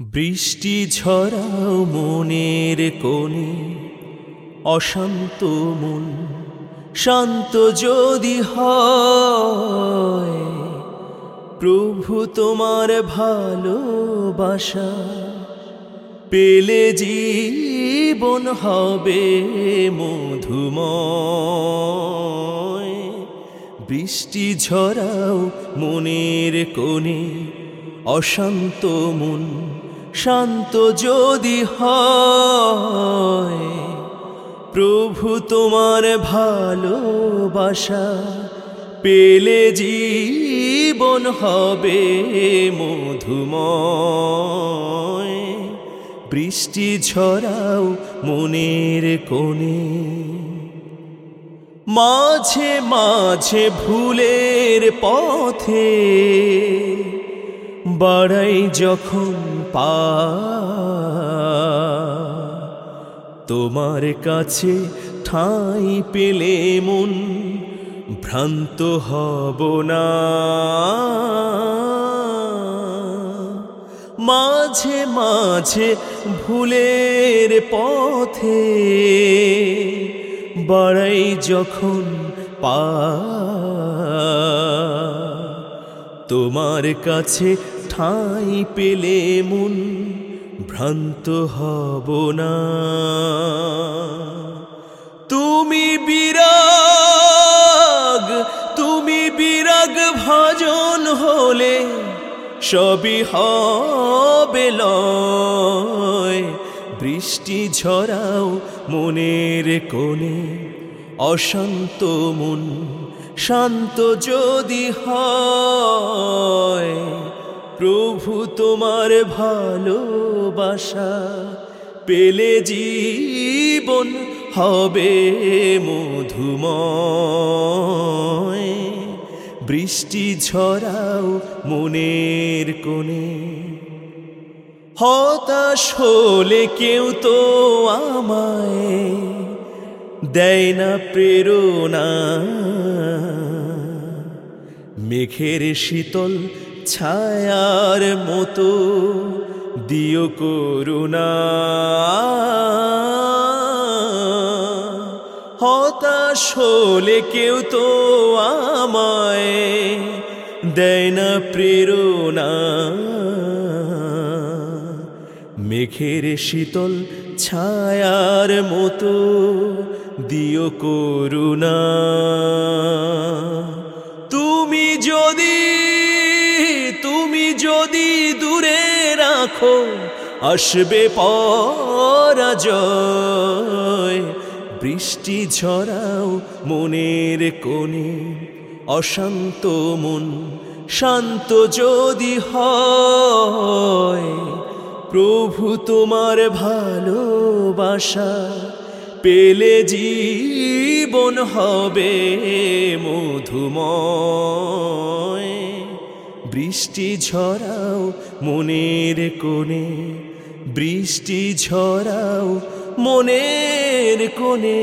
বৃষ্টি ঝরাও মনের কোণে, অশান্ত মন শান্ত যদি হয়, প্রভু তোমার ভালোবাসা পেলে জীবন হবে মধুময়। বৃষ্টি ঝরাও মনের কোণে অশান্ত মন শান্ত যদি হয়, প্রভু তোমার ভালোবাসা পেলে জীবন হবে মধুময়। বৃষ্টি ঝরাও মনের কোণে, মাঝে মাঝে ভুলের পথে বাড়াই যখন পা। তোমার কাছে ঠাঁই পেলে মন ভ্রান্ত হব না। মাঝে মাঝে ভুলের পথে বাড়াই যখন পা। তোমার কাছে ঠাঁই পেলে মন ভ্রান্ত হব না? তুমি বিরাগ তুমি বিরাগ ভাজন হলে সবই হবে লয়। বৃষ্টি ঝরাও মনের কোণে অশান্ত মন, শান্ত যদি হয় প্রভু তোমার ভালোবাসা পেলে জীবন হবে মধুময়। বৃষ্টি ঝরাও মনের কোণে। হতাশ হলে কেউ তো আমায় দেয় না প্রেরণা। মেঘের শীতল ছায়ার মতো দিও করুণা। হতাশ হলে কেউ তো আমায় দেয় না প্রেরণা। মেঘের শীতল ছায়ার মতো দিও করুণা। রাখো আসবে পরাজয়। বৃষ্টি ঝরাও মনের কোণে, অশান্ত মন শান্ত যদি হয়, প্রভু তোমার ভালোবাসা পেলে জীবন হবে মধুময়। বৃষ্টি ঝরাও মনের কোণে বৃষ্টি ঝরাও মনের কোণে।